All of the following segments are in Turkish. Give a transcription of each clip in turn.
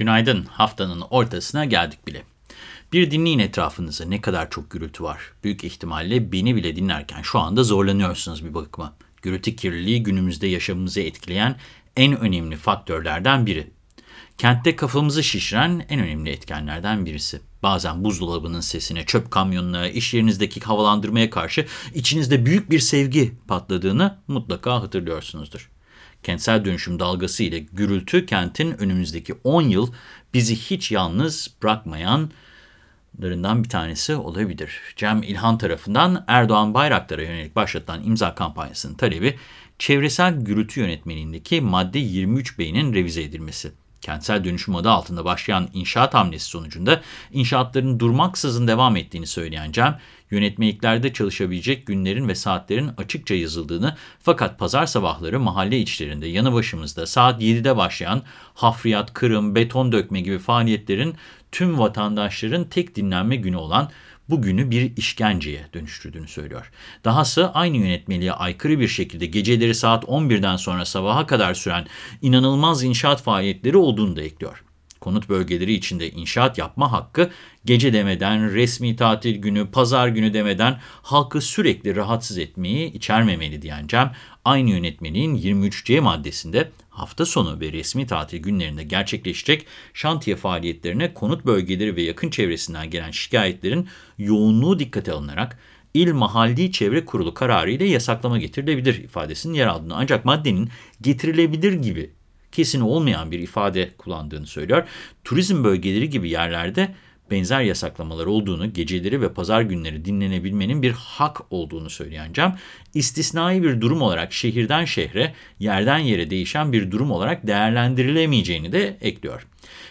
Günaydın. Haftanın ortasına geldik bile. Bir dinleyin etrafınıza ne kadar çok gürültü var. Büyük ihtimalle beni bile dinlerken şu anda zorlanıyorsunuz bir bakıma. Gürültü kirliliği günümüzde yaşamımızı etkileyen en önemli faktörlerden biri. Kentte kafamızı şişiren en önemli etkenlerden birisi. Bazen buzdolabının sesine, çöp kamyonuna, iş yerinizdeki havalandırmaya karşı içinizde büyük bir sevgi patladığını mutlaka hatırlıyorsunuzdur. Kentsel dönüşüm dalgası ile gürültü kentin önümüzdeki 10 yıl bizi hiç yalnız bırakmayanlarından bir tanesi olabilir. Cem İlhan tarafından Erdoğan Bayraktar'a yönelik başlatılan imza kampanyasının talebi çevresel gürültü yönetmeliğindeki madde 23 B'nin revize edilmesi. Kentsel dönüşüm adı altında başlayan inşaat hamlesi sonucunda inşaatların durmaksızın devam ettiğini söyleyen Cem, yönetmeliklerde çalışabilecek günlerin ve saatlerin açıkça yazıldığını fakat pazar sabahları mahalle içlerinde yanı başımızda saat 7'de başlayan hafriyat, kırım, beton dökme gibi faaliyetlerin tüm vatandaşların tek dinlenme günü olan bu günü bir işkenceye dönüştürdüğünü söylüyor. Dahası aynı yönetmeliğe aykırı bir şekilde geceleri saat 11'den sonra sabaha kadar süren inanılmaz inşaat faaliyetleri olduğunu da ekliyor. Konut bölgeleri içinde inşaat yapma hakkı gece demeden, resmi tatil günü, pazar günü demeden halkı sürekli rahatsız etmeyi içermemeli diyen Cem, aynı yönetmeliğin 23C maddesinde hafta sonu ve resmi tatil günlerinde gerçekleşecek şantiye faaliyetlerine konut bölgeleri ve yakın çevresinden gelen şikayetlerin yoğunluğu dikkate alınarak il mahalli çevre kurulu kararı ile yasaklama getirilebilir ifadesinin yer aldığını ancak maddenin getirilebilir gibi kesin olmayan bir ifade kullandığını söylüyor. Turizm bölgeleri gibi yerlerde benzer yasaklamalar olduğunu, geceleri ve pazar günleri dinlenebilmenin bir hak olduğunu söyleyen Cem, istisnai bir durum olarak şehirden şehre, yerden yere değişen bir durum olarak değerlendirilemeyeceğini de ekliyor.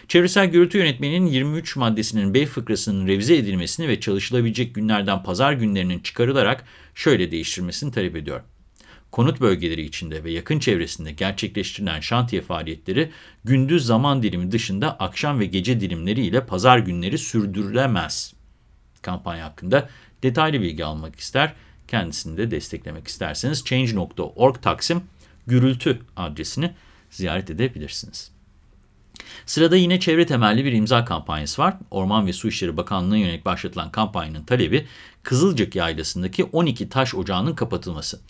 Çevresel gürültü yönetmeninin 23 maddesinin B fıkrasının revize edilmesini ve çalışılabilecek günlerden pazar günlerinin çıkarılarak şöyle değiştirmesini talep ediyor konut bölgeleri içinde ve yakın çevresinde gerçekleştirilen şantiye faaliyetleri gündüz zaman dilimi dışında akşam ve gece dilimleri ile pazar günleri sürdürülemez. Kampanya hakkında detaylı bilgi almak ister, kendisini de desteklemek isterseniz change.org taksim gürültü adresini ziyaret edebilirsiniz. Sırada yine çevre temelli bir imza kampanyası var. Orman ve Su İşleri Bakanlığı'na yönelik başlatılan kampanyanın talebi Kızılcık Yaylası'ndaki 12 taş ocağının kapatılması.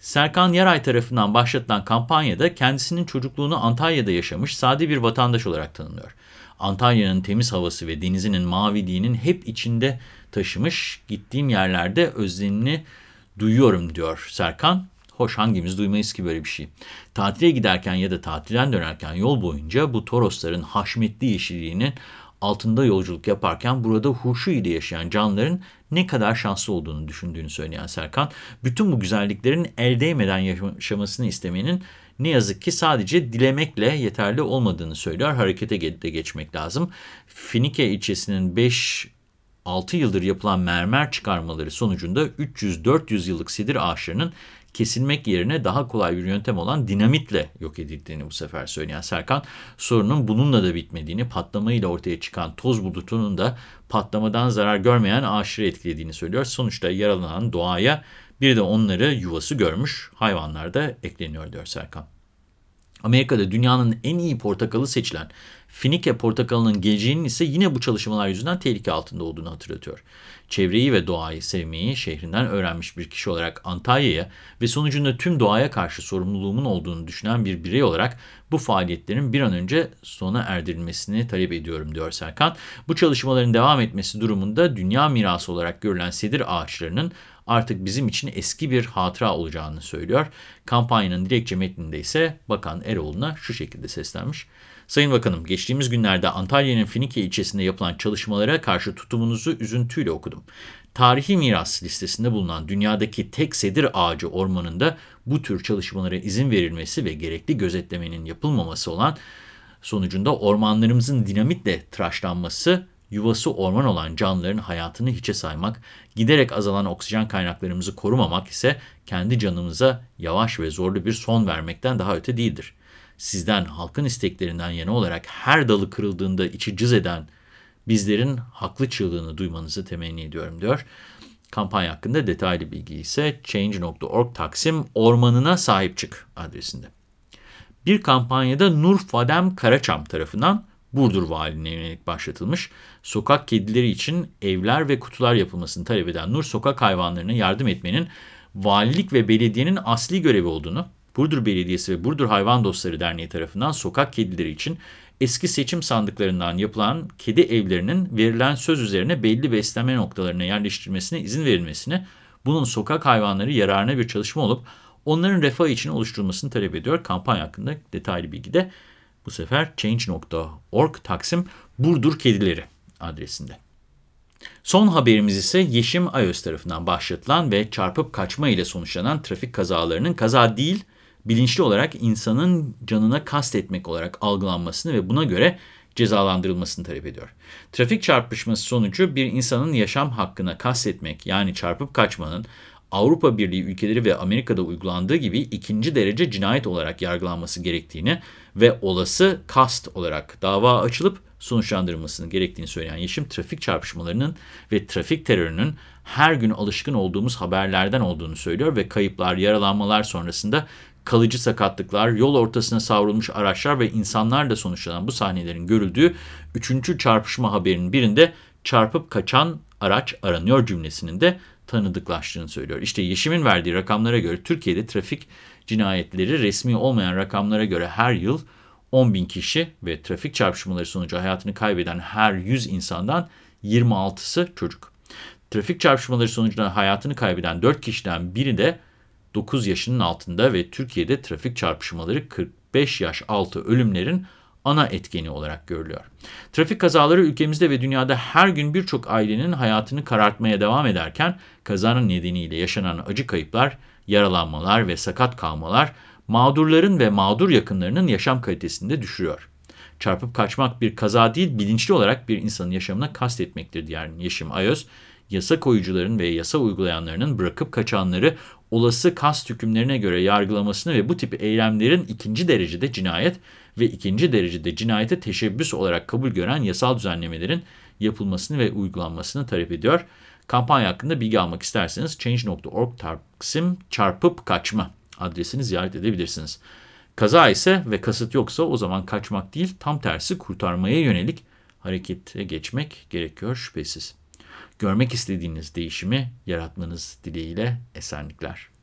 Serkan Yaray tarafından başlatılan kampanyada kendisinin çocukluğunu Antalya'da yaşamış sade bir vatandaş olarak tanınıyor. Antalya'nın temiz havası ve denizinin maviliğinin hep içinde taşımış, gittiğim yerlerde özlemini duyuyorum diyor Serkan. Hoş hangimiz duymayız ki böyle bir şey. Tatile giderken ya da tatilden dönerken yol boyunca bu Torosların haşmetli yeşilliğinin altında yolculuk yaparken burada huşu ile yaşayan canlıların ne kadar şanslı olduğunu düşündüğünü söyleyen Serkan, bütün bu güzelliklerin el değmeden yaşamasını istemenin ne yazık ki sadece dilemekle yeterli olmadığını söylüyor. Harekete de geçmek lazım. Finike ilçesinin 5 6 yıldır yapılan mermer çıkarmaları sonucunda 300-400 yıllık sedir ağaçlarının kesilmek yerine daha kolay bir yöntem olan dinamitle yok edildiğini bu sefer söyleyen Serkan, sorunun bununla da bitmediğini, patlamayla ortaya çıkan toz bulutunun da patlamadan zarar görmeyen ağaçları etkilediğini söylüyor. Sonuçta yaralanan doğaya bir de onları yuvası görmüş hayvanlar da ekleniyor diyor Serkan. Amerika'da dünyanın en iyi portakalı seçilen Finike portakalının geleceğinin ise yine bu çalışmalar yüzünden tehlike altında olduğunu hatırlatıyor. Çevreyi ve doğayı sevmeyi şehrinden öğrenmiş bir kişi olarak Antalya'ya ve sonucunda tüm doğaya karşı sorumluluğumun olduğunu düşünen bir birey olarak bu faaliyetlerin bir an önce sona erdirilmesini talep ediyorum diyor Serkan. Bu çalışmaların devam etmesi durumunda dünya mirası olarak görülen sedir ağaçlarının artık bizim için eski bir hatıra olacağını söylüyor. Kampanyanın dilekçe metninde ise Bakan Eroğlu'na şu şekilde seslenmiş. Sayın Bakanım, geçtiğimiz günlerde Antalya'nın Finike ilçesinde yapılan çalışmalara karşı tutumunuzu üzüntüyle okudum. Tarihi miras listesinde bulunan dünyadaki tek sedir ağacı ormanında bu tür çalışmalara izin verilmesi ve gerekli gözetlemenin yapılmaması olan sonucunda ormanlarımızın dinamitle tıraşlanması yuvası orman olan canlıların hayatını hiçe saymak, giderek azalan oksijen kaynaklarımızı korumamak ise kendi canımıza yavaş ve zorlu bir son vermekten daha öte değildir. Sizden halkın isteklerinden yana olarak her dalı kırıldığında içi cız eden bizlerin haklı çığlığını duymanızı temenni ediyorum diyor. Kampanya hakkında detaylı bilgi ise change.org Taksim Ormanına Sahip Çık adresinde. Bir kampanyada Nur Fadem Karaçam tarafından Burdur Valiliğine yönelik başlatılmış. Sokak kedileri için evler ve kutular yapılmasını talep eden Nur, sokak hayvanlarına yardım etmenin valilik ve belediyenin asli görevi olduğunu, Burdur Belediyesi ve Burdur Hayvan Dostları Derneği tarafından sokak kedileri için eski seçim sandıklarından yapılan kedi evlerinin verilen söz üzerine belli besleme noktalarına yerleştirilmesine izin verilmesini, bunun sokak hayvanları yararına bir çalışma olup onların refahı için oluşturulmasını talep ediyor. Kampanya hakkında detaylı bilgi de bu sefer change.org Taksim Burdur Kedileri adresinde. Son haberimiz ise Yeşim Ayöz tarafından başlatılan ve çarpıp kaçma ile sonuçlanan trafik kazalarının kaza değil, bilinçli olarak insanın canına kastetmek olarak algılanmasını ve buna göre cezalandırılmasını talep ediyor. Trafik çarpışması sonucu bir insanın yaşam hakkına kastetmek yani çarpıp kaçmanın Avrupa Birliği ülkeleri ve Amerika'da uygulandığı gibi ikinci derece cinayet olarak yargılanması gerektiğini ve olası kast olarak dava açılıp sonuçlandırılmasını gerektiğini söyleyen Yeşim, trafik çarpışmalarının ve trafik terörünün her gün alışkın olduğumuz haberlerden olduğunu söylüyor ve kayıplar, yaralanmalar sonrasında kalıcı sakatlıklar, yol ortasına savrulmuş araçlar ve insanlarla sonuçlanan bu sahnelerin görüldüğü üçüncü çarpışma haberinin birinde çarpıp kaçan araç aranıyor cümlesinin de tanıdıklaştığını söylüyor. İşte Yeşim'in verdiği rakamlara göre Türkiye'de trafik cinayetleri resmi olmayan rakamlara göre her yıl 10 bin kişi ve trafik çarpışmaları sonucu hayatını kaybeden her 100 insandan 26'sı çocuk. Trafik çarpışmaları sonucunda hayatını kaybeden 4 kişiden biri de 9 yaşının altında ve Türkiye'de trafik çarpışmaları 45 yaş altı ölümlerin ana etkeni olarak görülüyor. Trafik kazaları ülkemizde ve dünyada her gün birçok ailenin hayatını karartmaya devam ederken kazanın nedeniyle yaşanan acı kayıplar, yaralanmalar ve sakat kalmalar mağdurların ve mağdur yakınlarının yaşam kalitesini de düşürüyor. Çarpıp kaçmak bir kaza değil, bilinçli olarak bir insanın yaşamına kastetmektir diyen Yeşim Ayöz, yasa koyucuların ve yasa uygulayanlarının bırakıp kaçanları olası kast hükümlerine göre yargılamasını ve bu tip eylemlerin ikinci derecede cinayet ve ikinci derecede cinayete teşebbüs olarak kabul gören yasal düzenlemelerin yapılmasını ve uygulanmasını talep ediyor. Kampanya hakkında bilgi almak isterseniz change.org taksim çarpıp kaçma adresini ziyaret edebilirsiniz. Kaza ise ve kasıt yoksa o zaman kaçmak değil tam tersi kurtarmaya yönelik harekete geçmek gerekiyor şüphesiz. Görmek istediğiniz değişimi yaratmanız dileğiyle esenlikler.